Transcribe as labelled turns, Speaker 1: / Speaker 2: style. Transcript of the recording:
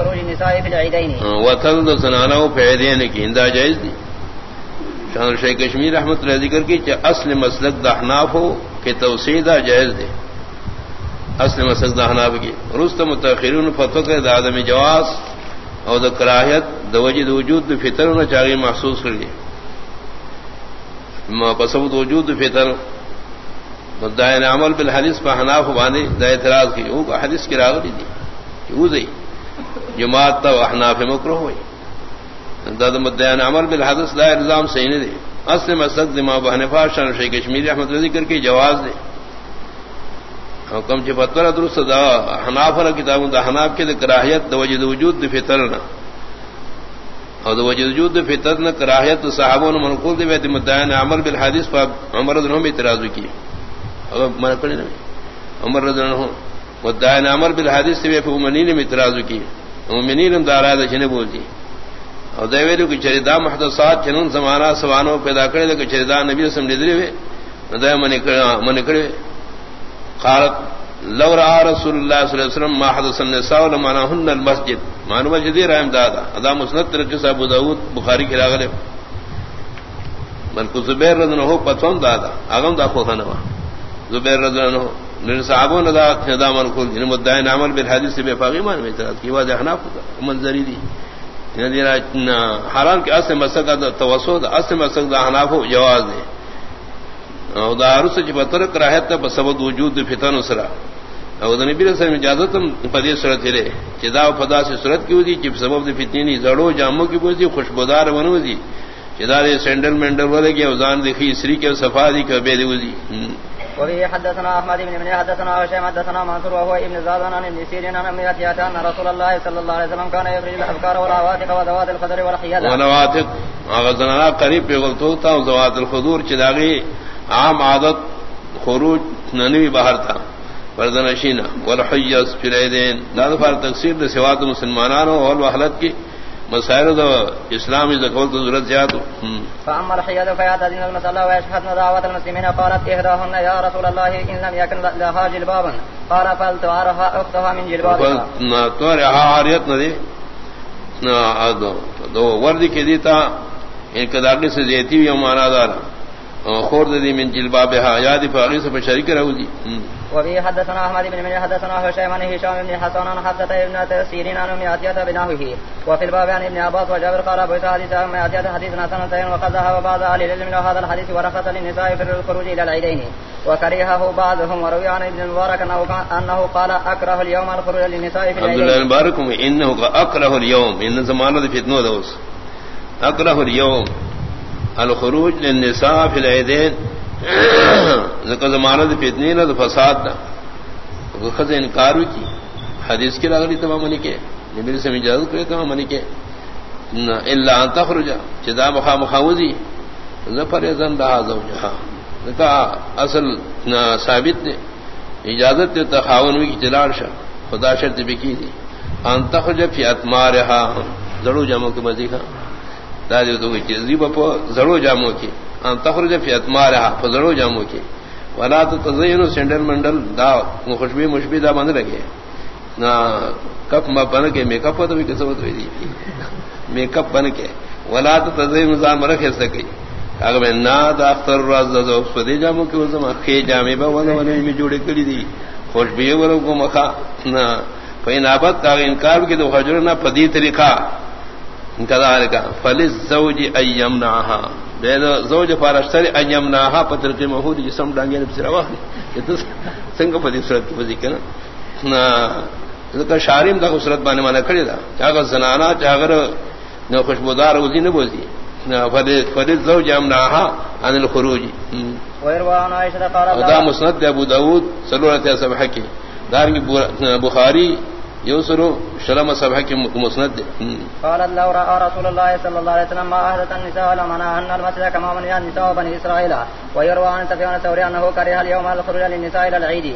Speaker 1: خروج النساء في العيدين
Speaker 2: وتل زنانو فعيدين کی اندا جائز دی شان شیخ کشمیر رحمت اللہ ذکر کی کہ اصل مسلک دا حناف ہو، کہ توسیدہ جائز دے۔ اصل مسلک دا حناف کی۔ رست متاخرون فتو کے دا عدم جواز او دا کراہیت، دا وجد وجود، دا فطر نہ چاہیے محسوس کر لیے پسبت وجود فطر۔ مدائن عمل بالحدیث پہ حناف باندھے، دا اعتراض کی۔ وہ حدیث کی راغلی دی۔ وہ دئی جماعت تا حناف مکرہ ہوئی۔ داد مدعین عمل بالحدث لا الزام صحیح نہیں دے اصل مسد دماغ بحنفا شان شیخ کشمیر احمد رضی کر کے جواز دے حکم چھ فتر درست دا حناف را کتاب دا حناف کے دا کراہیت دا وجد وجود دا فطرنا اور دا وجد وجود دا فطرنا کراہیت دا صحابون منقول دے ویدی مدعین عمل بالحدیث پا عمر رضی اللہ اعتراض کی۔ اگر من کرنے نمی عمر رضی اللہ مدعین عمل بالحدیث دے ویدی امنین میں اعتراض کی۔ امنین دارا دا جنب بول دی او دیویلو کی چریدا محدثات چنون زمانہ سوانو پیدا کرے دے کہ چریدا نبی رسم دے وے ندا من من کرے قالت، لو را رسول اللہ صلی اللہ علیہ وسلم ما حدث النساء لما نهن المسجد. ما نو مسجد رحم دادا. ادا مسند تر کے ابو داؤد بخاری کی راغلے من کو زبیر رضی اللہ عنہ پتون دادا. اگم دا کو کھنا زبیر رضی اللہ عنہ نے صحابوں نے دا خدا من کو جن یعنی مدعی عمل بالحدیث بے فقیہ مان میں اعتراض کی، واضح حناف منظری دی. یعنی حرام کے اصل مسک توسو اصل مسک دا حناف جواز دے او دا عرص چی پتر کراہت تا بسبب وجود فتن اسرا او دا نبی رسول اجازت پدی صورت ہرے چی دا پدا سے صورت کی ہوتی چی سبب دی فتنی زڑو جامو کی بوزی، خوشبودار ونو دی. چی دا دے سینڈل مینڈل ولے گی او زان دیکھی اسری کے صفا دی کہ بے دی وزی
Speaker 1: وفي حدثنا احمد بن من حدثنا هشام حدثنا منصور وهو ابن زادان عن ابن سيرين عن اتيات ان رسول الله صلى الله عليه وسلم كان يخرج الافكار والعواتق وذوات القدر والحياد
Speaker 2: والعواتق. غزنا قريب بغلطو تا وذوات الخضور چداغي عام عادت خروج ننوی باہر تھا فردنشینا والحیس فی العیدین. داد فار تقسیر دا سوات مسلمانانو والوحلت کی مسائل دو اسلامی زکول تو ضرورت زیادو
Speaker 1: فاما الحیاد فیاد دین المسلح ویشحدن دعوت المسلمین قالت اہداہن یا رسول اللہ ان لم یکن لها جلبابا قال فالتوارها اختها من جلبابا
Speaker 2: تو رہا عاریت ندی دو وردی کے دیتا ان کداقی سے زیتی ہوئی مانا دارا۔ خورد دی من جلبابها یادی فاغی سے شریک رہو دی.
Speaker 1: وفي حدثنا احمد بن من حدثنا هشام بن هشام بن حسن عن حفصه ابن سيرين عن ام عتيه بنحوه وفي الباب عن ابن عباس وجابر قال ابو حديث ام عتيه حديث حسن سين وقد ذهب بعض اهل العلم الى هذا الحديث ورخص للنساء في الخروج الى العيدين وكرهه بعضهم وروي عن ابن المبارك انه قال اكره اليوم الخروج للنساء في العيدين
Speaker 2: عبد الله المبارك انه اكره اليوم. ان زمانه فتنه دوس اكره اليوم. الخروج للنساء في العيدين. ذکر زمانہ فتنی نہ فساد نہ. خز انکار کی حدیث کی راغلی تمام منی کے. نبی سے اجازت کرے تمام منی کے. الا ان تخرج جدا مخا مخاوزی ظفر زن دا زوجها ذکا اصل ثابت نے اجازت تے تخاون کی جلال شاہ. خدا شرط بھی کی دی. ان تخرج فی اتمارها زڑو جامو کے مزیحا دا جو تو چیز دی بپو زڑو جامو کی ان تخرج فی اتمارها فزرو جامو کی ولا تزین سینڈل منڈل، دا خوشبی مشبی دا بند لگے. نا، کپ ما بن کے، میک اپ تو بھی کس وقت دی میک اپ بن کے. ولا تزین زان مرخ سکی اگر میں نا، دا اختر راز دا فدی جامو کی وزم خی جامے با ولا ولا می جوڑے کلی دی خوشبی ورو کو مخا نا فین ابد کا انکار کی تو حجر نہ پدی طریقہ کذالک فللزوج ایمناها زوج فارشتر ایمناها پتر کے مہود جسم ڈانگے نے بسرا واہ سنگ پدی صورت کی وجہ کنا. نا ذکر شارم دا صورت بانے مانا کھڑی دا. چاگر زنانا چاگر خوشبودار وزی نہ بوزی فرد زوج امناها عن الخروج.
Speaker 1: ويروان عائشة قال
Speaker 2: دا مسند ابو داود سلورة سبحة کی. دارنگی بخاری يوصلوا شلم سبحك مسند
Speaker 1: قال لو راى رسول الله صلى الله عليه وسلم ما احدث النساء لمنع ان المسجد كما من النساء بني اسرائيل ويروى عن سفيان الثوري انه كره اليوم الخروج للنساء الى العيد.